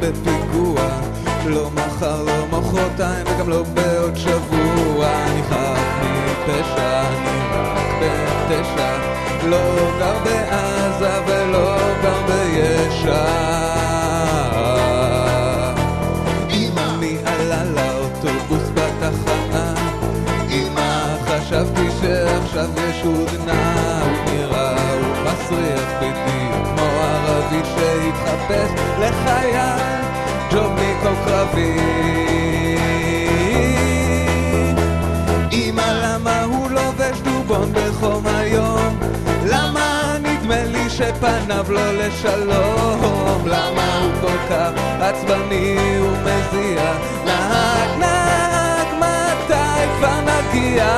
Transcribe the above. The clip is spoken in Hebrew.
בפיגוע. לא מחר, לא מחרתיים וגם לא בעוד שבוע. אני חף מפשע, אני רק בן תשע לא גר בעזה ולא גר ביש"ע. אמי עלה לאוטובוס בתחנה. אמא חשבתי שעכשיו יש הודנה הוא נראה, הוא מסריח בדיוק ערבי שהתחפש לחייל ג'ובניקוב קרבי אמא למה הוא לובש דובון בחום היום? למה נדמה לי שפניו לא לשלום? למה הוא כל כך עצבני ומזיע? נהג נהג מתי כבר נגיע?